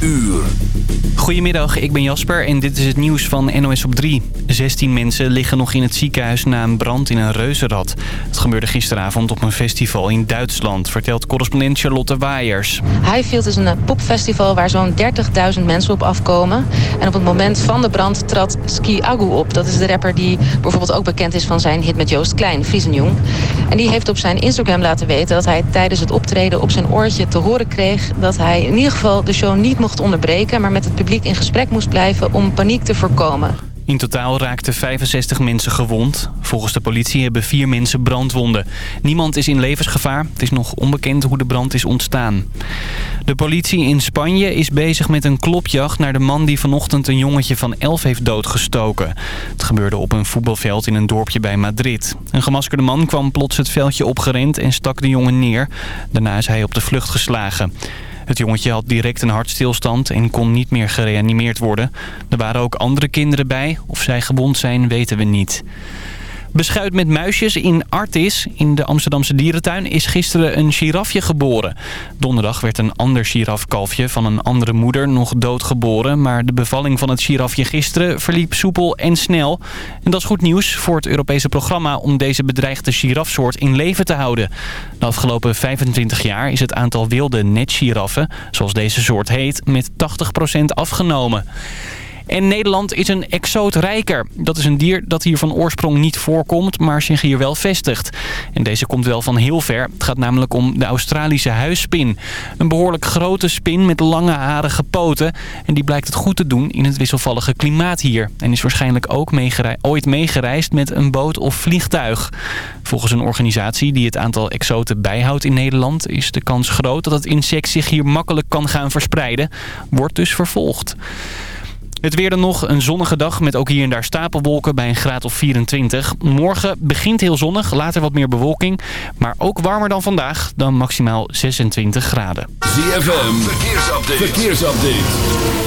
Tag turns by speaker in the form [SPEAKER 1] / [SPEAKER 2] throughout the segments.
[SPEAKER 1] uur.
[SPEAKER 2] Goedemiddag, ik ben Jasper en dit is het nieuws van NOS op 3. 16 mensen liggen nog in het ziekenhuis na een brand in een reuzenrad. Het gebeurde gisteravond op een festival in Duitsland, vertelt correspondent Charlotte Waaiers.
[SPEAKER 3] Highfield is een popfestival waar zo'n 30.000 mensen op afkomen. En op het moment van de brand trad Ski Agu op. Dat is de rapper die bijvoorbeeld ook bekend is van zijn hit met Joost Klein, Friesenjong. En die heeft op zijn Instagram laten weten dat hij tijdens het optreden op zijn oortje te horen kreeg... dat hij in ieder geval de show niet mocht onderbreken, maar met het publiek in gesprek moest blijven om paniek te voorkomen.
[SPEAKER 2] In totaal raakten 65 mensen gewond. Volgens de politie hebben vier mensen brandwonden. Niemand is in levensgevaar. Het is nog onbekend hoe de brand is ontstaan. De politie in Spanje is bezig met een klopjacht naar de man die vanochtend een jongetje van 11 heeft doodgestoken. Het gebeurde op een voetbalveld in een dorpje bij Madrid. Een gemaskerde man kwam plots het veldje opgerend en stak de jongen neer. Daarna is hij op de vlucht geslagen. Het jongetje had direct een hartstilstand en kon niet meer gereanimeerd worden. Er waren ook andere kinderen bij. Of zij gewond zijn, weten we niet. Beschuit met muisjes in Artis, in de Amsterdamse dierentuin, is gisteren een girafje geboren. Donderdag werd een ander girafkalfje van een andere moeder nog doodgeboren. Maar de bevalling van het girafje gisteren verliep soepel en snel. En dat is goed nieuws voor het Europese programma om deze bedreigde girafsoort in leven te houden. De afgelopen 25 jaar is het aantal wilde netgiraffen, zoals deze soort heet, met 80% afgenomen. En Nederland is een exoot rijker. Dat is een dier dat hier van oorsprong niet voorkomt, maar zich hier wel vestigt. En deze komt wel van heel ver. Het gaat namelijk om de Australische huisspin. Een behoorlijk grote spin met lange harige poten. En die blijkt het goed te doen in het wisselvallige klimaat hier. En is waarschijnlijk ook ooit meegereisd met een boot of vliegtuig. Volgens een organisatie die het aantal exoten bijhoudt in Nederland... is de kans groot dat het insect zich hier makkelijk kan gaan verspreiden. Wordt dus vervolgd. Het weer dan nog, een zonnige dag met ook hier en daar stapelwolken bij een graad of 24. Morgen begint heel zonnig, later wat meer bewolking. Maar ook warmer dan vandaag, dan maximaal 26 graden.
[SPEAKER 1] ZFM, verkeersupdate. verkeersupdate.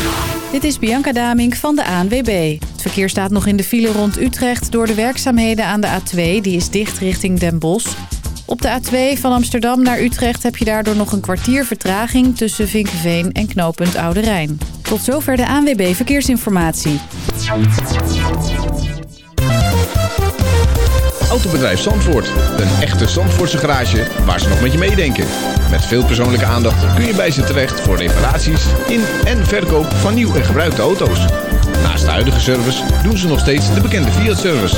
[SPEAKER 4] Dit is Bianca Damink van de ANWB. Het verkeer staat nog in de file rond Utrecht door de werkzaamheden aan de A2. Die is dicht richting Den Bosch. Op de A2 van Amsterdam naar Utrecht heb je daardoor nog een kwartier vertraging... tussen Vinkenveen en knooppunt Oude Rijn. Tot zover de ANWB Verkeersinformatie.
[SPEAKER 5] Autobedrijf Zandvoort. Een echte Zandvoortse garage waar ze nog met je meedenken. Met veel persoonlijke aandacht kun je bij ze terecht voor reparaties in en verkoop van nieuw en gebruikte auto's. Naast de huidige service doen ze nog steeds de bekende Fiat-service.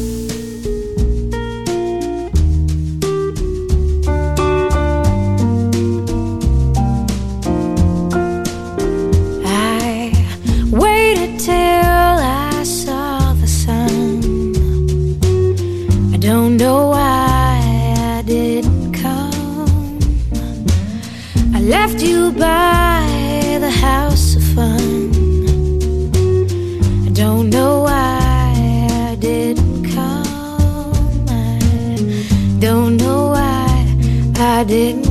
[SPEAKER 6] Don't know why I didn't come. I left you by the house of fun. I don't know why I didn't come. I don't know why I didn't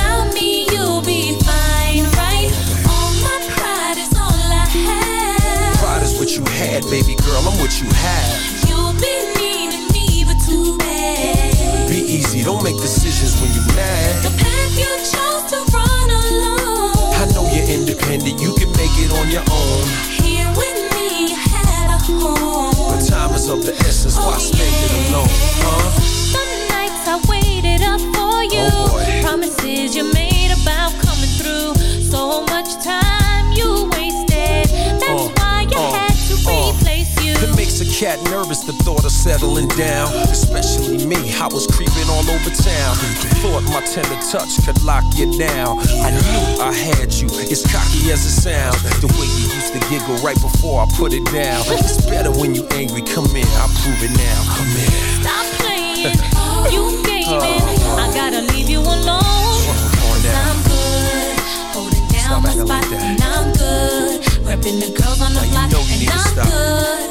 [SPEAKER 7] I'm what you have.
[SPEAKER 8] You'll be needing me, but too bad.
[SPEAKER 7] Be easy, don't make decisions when you're mad.
[SPEAKER 8] The path you chose to run alone.
[SPEAKER 7] I know you're independent, you can make it on your own.
[SPEAKER 8] Here with me, you had a home.
[SPEAKER 7] But time is of the essence, why oh, spend it alone, huh? Cat nervous, the thought of settling down. Especially me, I was creeping all over town. Thought my tender touch could lock you down. I knew I had you, as cocky as it sounds. The way you used to giggle right before I put it down. It's better when you angry, come in, I'll prove it now. Come in.
[SPEAKER 8] Stop playing. you gaming. Oh, I gotta leave you alone.
[SPEAKER 7] on
[SPEAKER 8] I'm good. Holding down
[SPEAKER 7] Stop
[SPEAKER 8] my spot.
[SPEAKER 7] like
[SPEAKER 8] and I'm good. Repping the girls on the block. and I'm good.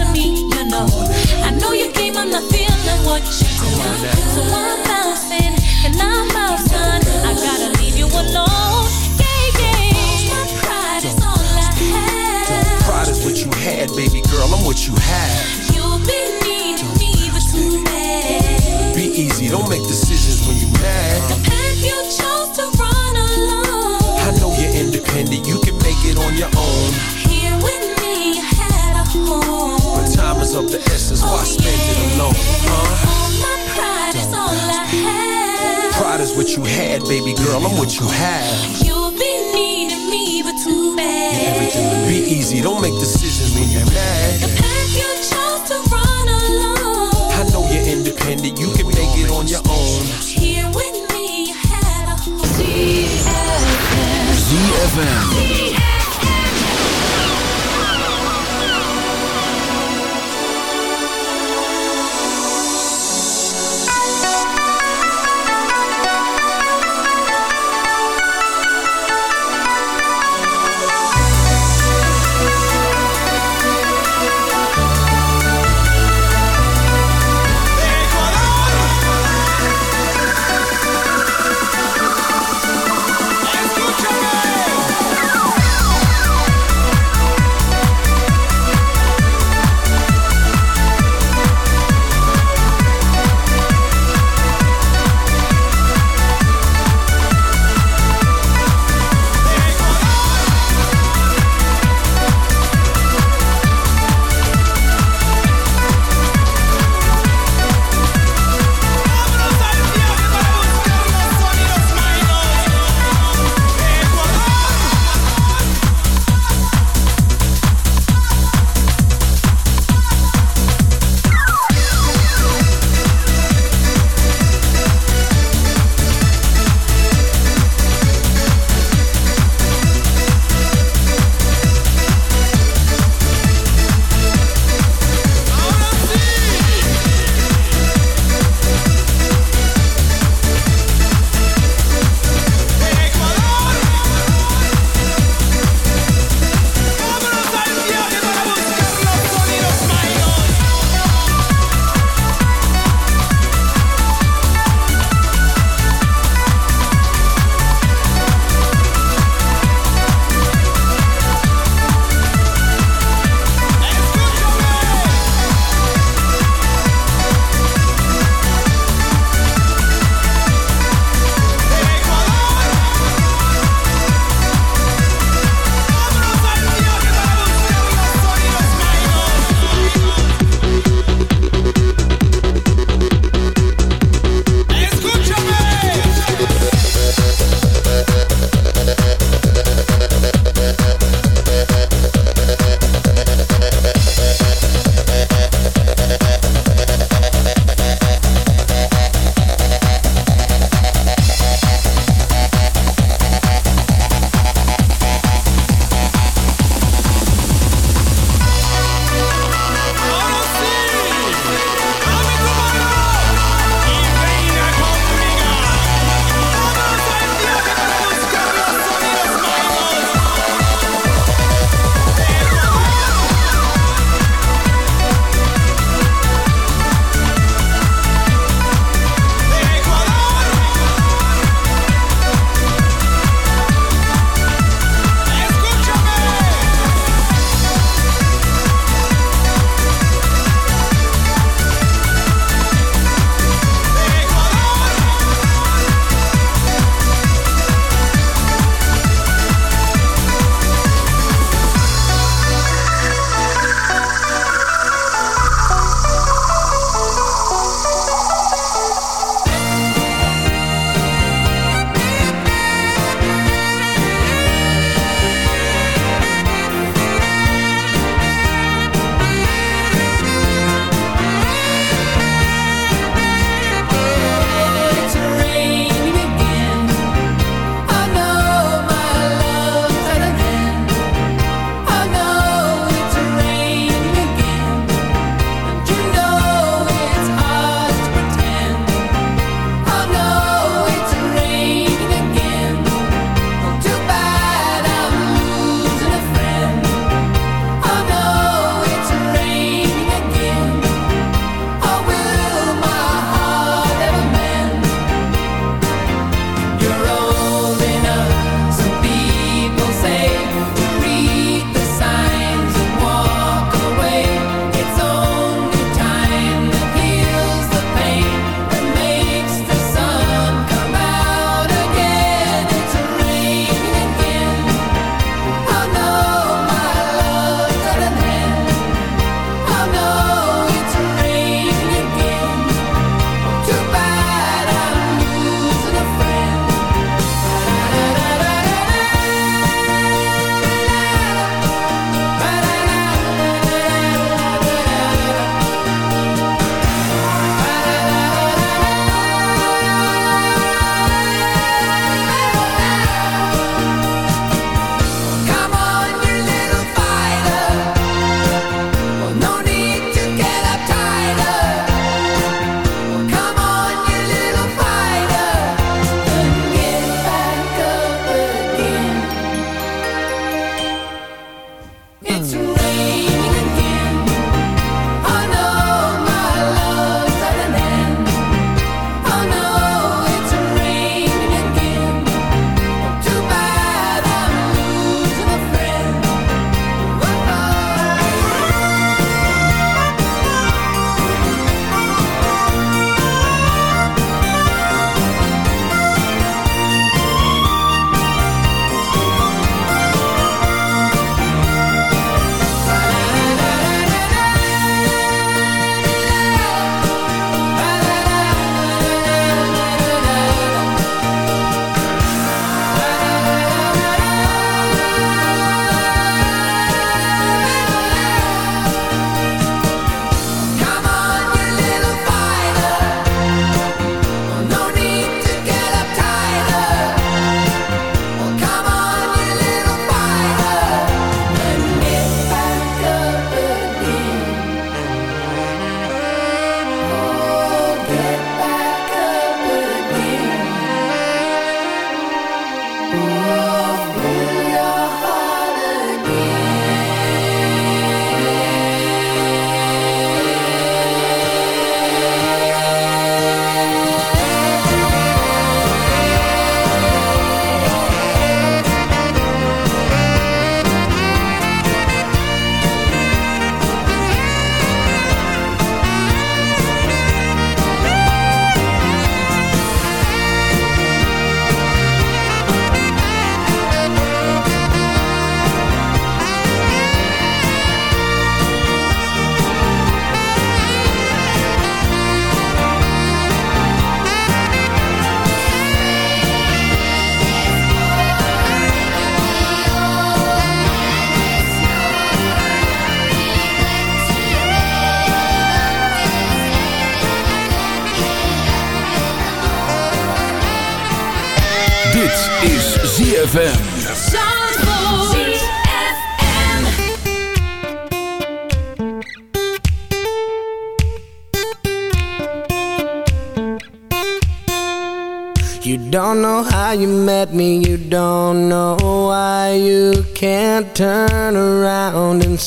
[SPEAKER 8] to me, you know. I know you came, I'm not feeling what you do. So I'm bouncing and I'm son. I gotta leave you alone. Yeah, yeah. My pride is all I have.
[SPEAKER 7] Pride is what you had, baby girl, I'm what you have.
[SPEAKER 8] You'll be needing me, but too bad.
[SPEAKER 7] Be easy, don't make decisions when you're mad.
[SPEAKER 8] path you chose to run alone.
[SPEAKER 7] I know you're independent, you can make it on your own. The essence, why spend it alone? Huh?
[SPEAKER 8] All my pride is all I have.
[SPEAKER 7] Pride is what you had, baby girl, I'm what you have.
[SPEAKER 8] You'll be needing me, but too bad.
[SPEAKER 7] Be easy, don't make decisions when you're mad.
[SPEAKER 8] The path you chose to run alone.
[SPEAKER 7] I know you're independent, you can make it on your own.
[SPEAKER 8] Here with me, you had a home.
[SPEAKER 9] ZFM.
[SPEAKER 10] Escúchame.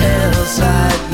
[SPEAKER 11] else I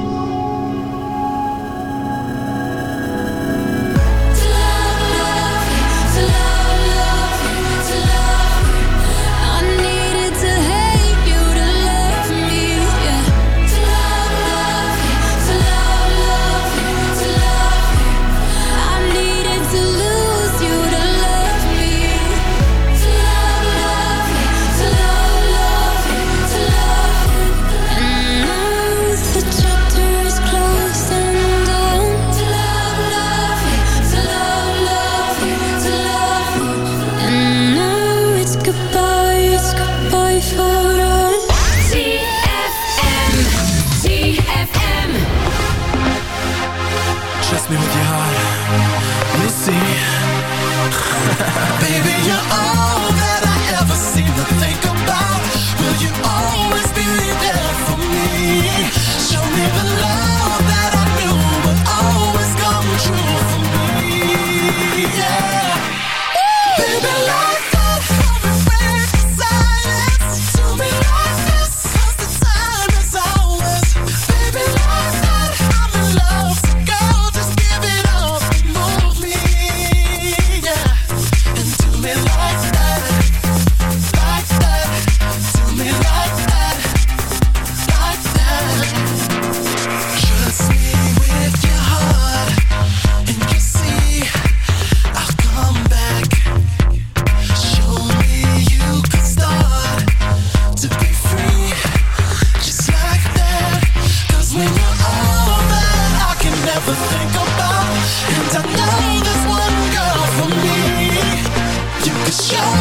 [SPEAKER 12] show.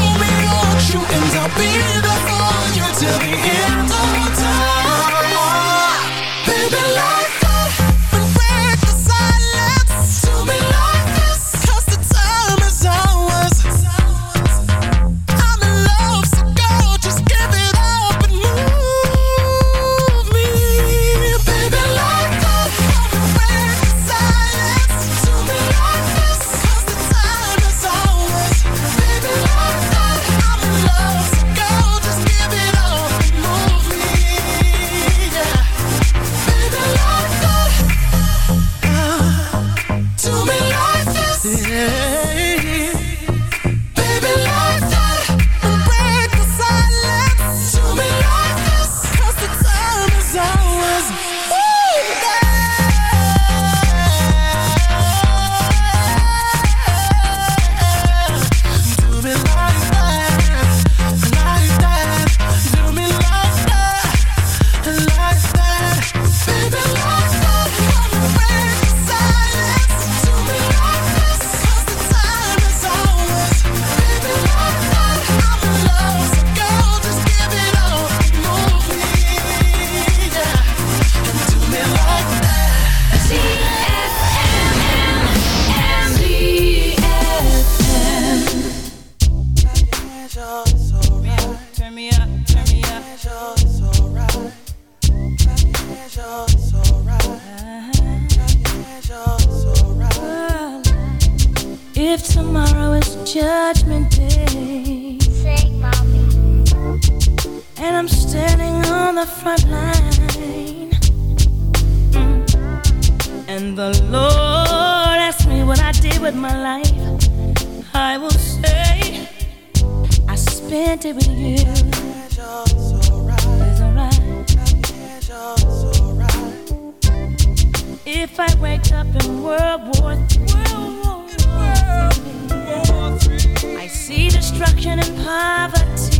[SPEAKER 12] the
[SPEAKER 13] front line. Mm. And the Lord asked me what I did with my life. I will say, I spent it with you. It's alright. If I wake up in World War III, I see destruction and poverty.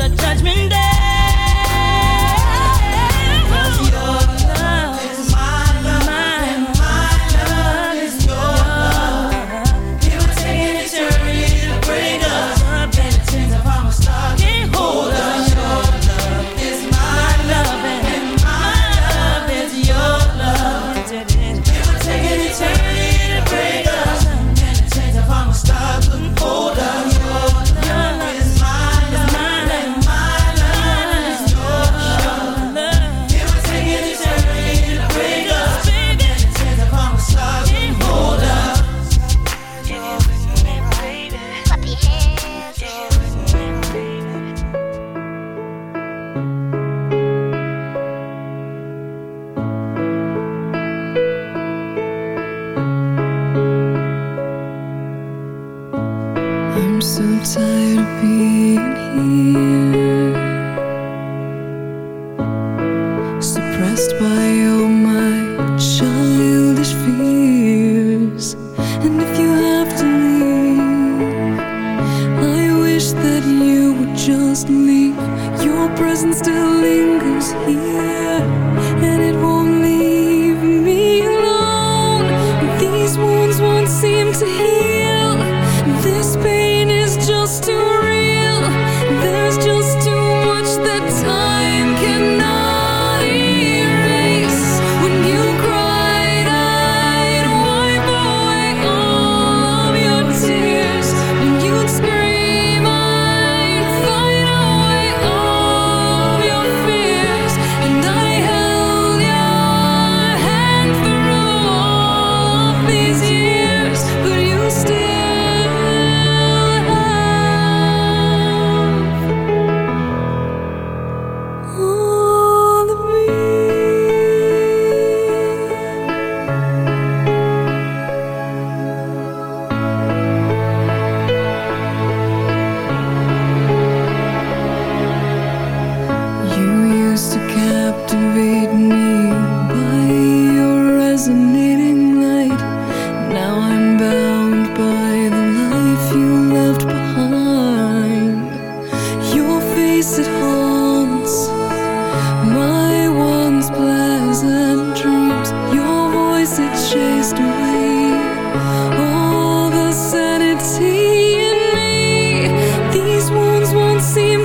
[SPEAKER 13] the
[SPEAKER 6] judge.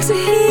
[SPEAKER 6] to
[SPEAKER 14] heal.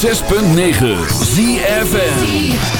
[SPEAKER 1] 106.9 ZFN